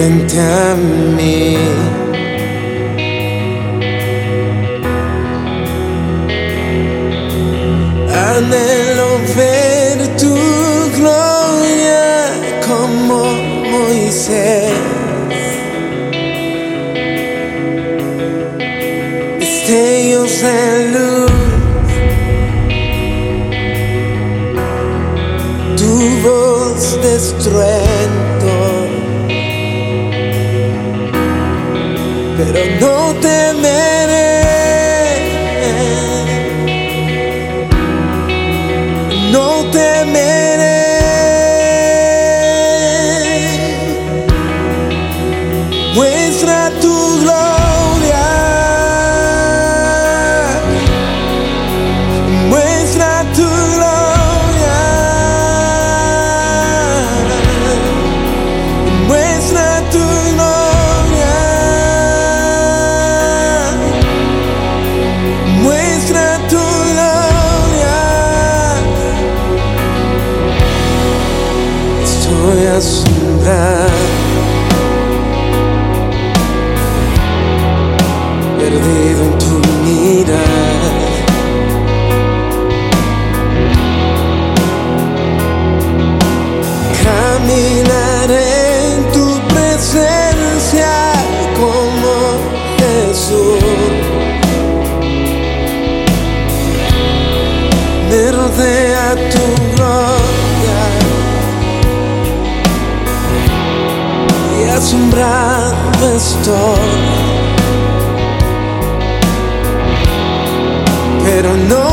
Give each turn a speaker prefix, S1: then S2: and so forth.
S1: frente a mí. Anhelo ver tu gloria como Moisés. Destellos de luz, tu voz de pero no temeré. Estoy asombrado estoy. Pero no